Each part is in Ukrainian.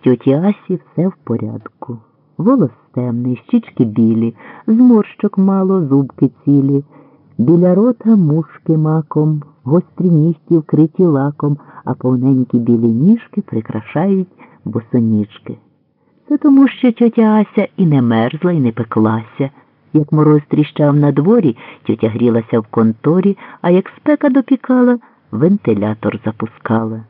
тьоті Асі все в порядку. Волос темний, щічки білі, зморщок мало, зубки цілі, біля рота мушки маком, гострі нігті вкриті лаком, а повненькі білі ніжки прикрашають босоніжки. Це тому, що тьотя Ася і не мерзла, і не пеклася. Як мороз тріщав на дворі, тьотя грілася в конторі, а як спека допікала, вентилятор запускала.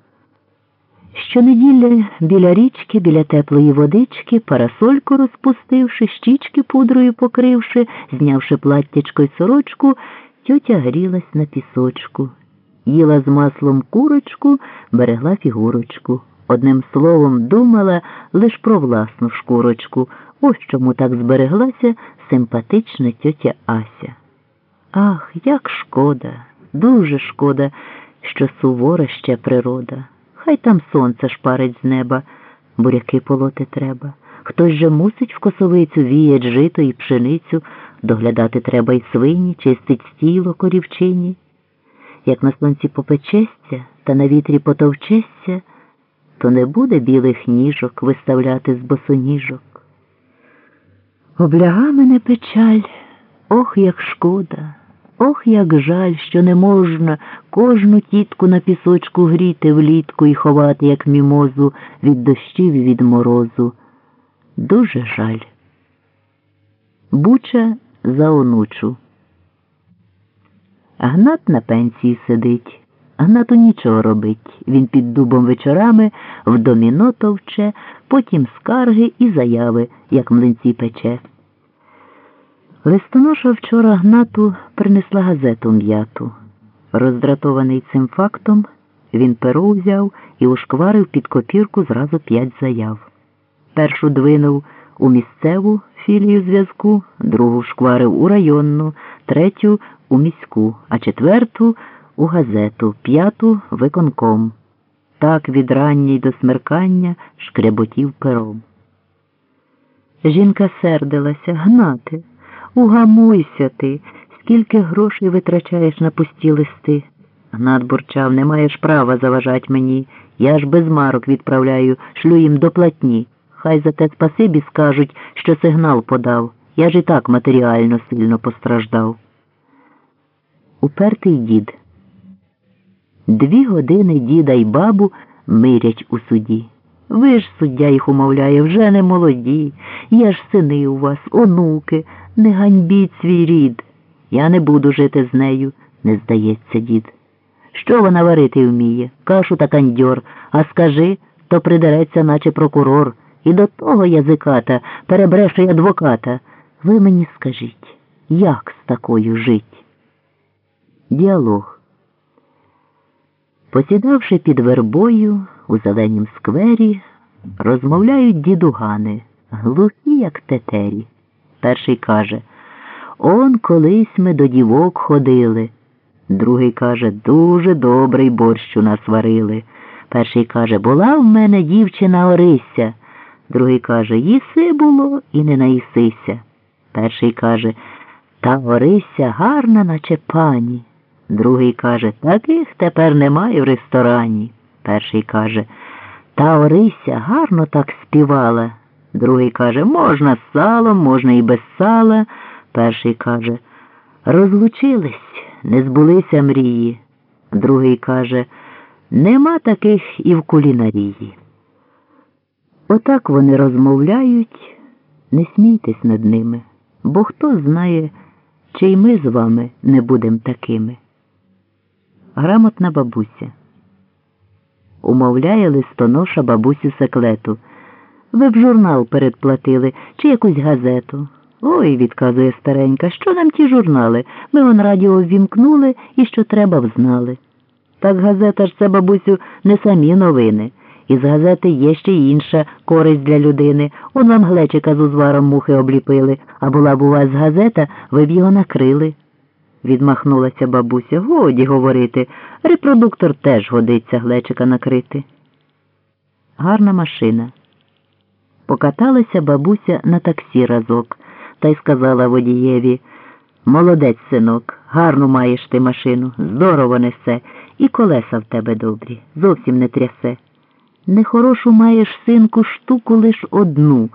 Щонеділля біля річки, біля теплої водички, парасольку розпустивши, щічки пудрою покривши, знявши платтячко й сорочку, тьотя грілась на пісочку. Їла з маслом курочку, берегла фігурочку. Одним словом, думала лиш про власну шкурочку. Ось чому так збереглася симпатична тьотя Ася. Ах, як шкода, дуже шкода, що сувора ще природа. Хай там сонце шпарить з неба, буряки полоти треба. Хтось же мусить в косовицю віять жито і пшеницю, доглядати треба й свині, чистить стіло корівчині. Як на сонці попечеться та на вітрі потовчеться, то не буде білих ніжок виставляти з босоніжок. Обляга мене печаль, ох, як шкода. Ох, як жаль, що не можна кожну тітку на пісочку гріти влітку і ховати, як мімозу, від дощів і від морозу. Дуже жаль. Буча за онучу. Гнат на пенсії сидить, Гнату нічого робить. Він під дубом вечорами в доміно товче, потім скарги і заяви, як млинці пече. Листоноша вчора Гнату принесла газету м'яту. Роздратований цим фактом, він перо взяв і ушкварив під копірку зразу п'ять заяв. Першу двинув у місцеву філію зв'язку, другу шкварив у районну, третю у міську, а четверту у газету, п'яту виконком. Так від рання й до смеркання шкряботів пером. Жінка сердилася, гнати. Угамуйся ти, скільки грошей витрачаєш на пусті листи. Гнат бурчав, не маєш права заважать мені. Я ж без марок відправляю, шлю їм до платні. Хай за те спасибі скажуть, що сигнал подав. Я ж і так матеріально сильно постраждав. Упертий дід. Дві години діда й бабу мирять у суді. Ви ж, суддя їх умовляє, вже не молоді. Є ж сини у вас, онуки. Не ганьбіть свій рід. Я не буду жити з нею, не здається, дід. Що вона варити вміє? Кашу та кандьор, а скажи, то придереться, наче прокурор, і до того язиката перебреше адвоката. Ви мені скажіть, як з такою жить? Діалог. Посідавши під вербою у зеленім сквері, розмовляють дідугани, глухі, як тетері. Перший каже Он колись ми до дівок ходили. Другий каже, дуже добрий борщ у нас варили. Перший каже, була в мене дівчина Орися. Другий каже, їси було і не наїсися. Перший каже, та Орися гарна, наче пані. Другий каже, таких тепер немає в ресторані. Перший каже, та Орися гарно так співала. Другий каже, можна з салом, можна і без сала. Перший каже, розлучились, не збулися мрії. Другий каже, нема таких і в кулінарії. Отак вони розмовляють, не смійтесь над ними, бо хто знає, чи й ми з вами не будемо такими. Грамотна бабуся. Умовляє листоноша бабусю секлету. Ви б журнал передплатили чи якусь газету. Ой, відказує старенька, що нам ті журнали? Ми он радіо ввімкнули і що треба взнали. Так газета ж це, бабусю, не самі новини. Із газети є ще й інша користь для людини. Он вам глечика з узваром мухи обліпили, а була б у вас газета, ви б його накрили. Відмахнулася бабуся. Годі говорити. Репродуктор теж годиться глечика накрити. Гарна машина. Покаталася бабуся на таксі разок та й сказала водієві Молодець, синок, гарну маєш ти машину, здорово несе, і колеса в тебе добрі, зовсім не трясе. Нехорошу маєш, синку, штуку лиш одну.